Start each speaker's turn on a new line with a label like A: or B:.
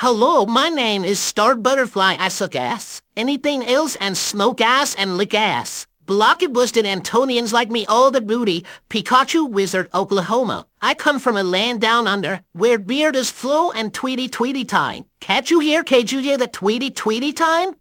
A: Hello, my name is Star Butterfly. I suck ass. Anything else and smoke ass and lick ass. Blocky busted Antonians like me all the booty. Pikachu Wizard, Oklahoma. I come from a land down under where beard is flow and tweety tweety time. Catch you here, cage you hear the tweety tweety time?